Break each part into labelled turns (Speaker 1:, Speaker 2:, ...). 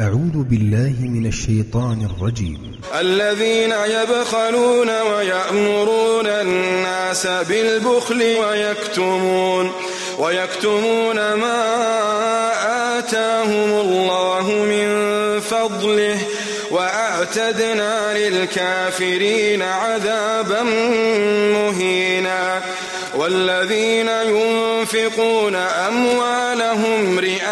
Speaker 1: أعوذ بالله من الشيطان الرجيم.
Speaker 2: الذين يبخلون ويأمرون الناس بالبخل ويكتمون ويكتمون ما آتاهم الله من فضله وأعتدنا للكافرين عذابا مهينا. والذين ينفقون أموالهم رئاء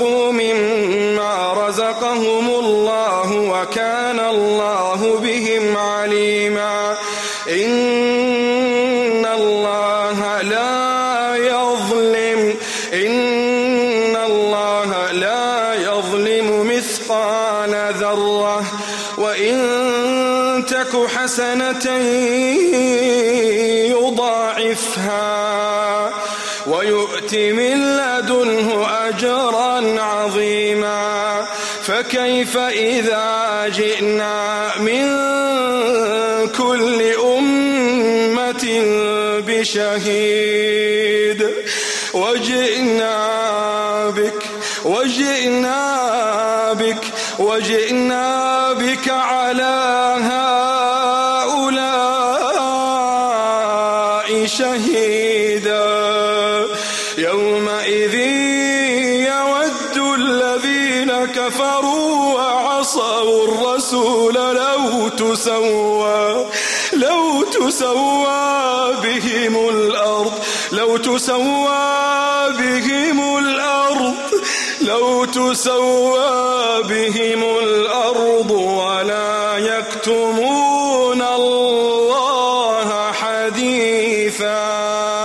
Speaker 2: وأنفقوا مما رزقهم الله وكان الله بهم عليما إن الله لا يظلم إن الله لا يظلم مثقال ذرة وإن تك حسنة يضاعفها ويؤت من لدنه أجرا عظيما. فكيف إذا جئنا من كل أمة بشهيد؟ وجئنا بك وجئنا بك وجئنا بك على هؤلاء شهيدا. كفروا وعصوا الرسول لو تسوى لو تسوى بهم الأرض، لو تسوى بهم الأرض، لو تسوى بهم الأرض ولا يكتمون الله حديثا.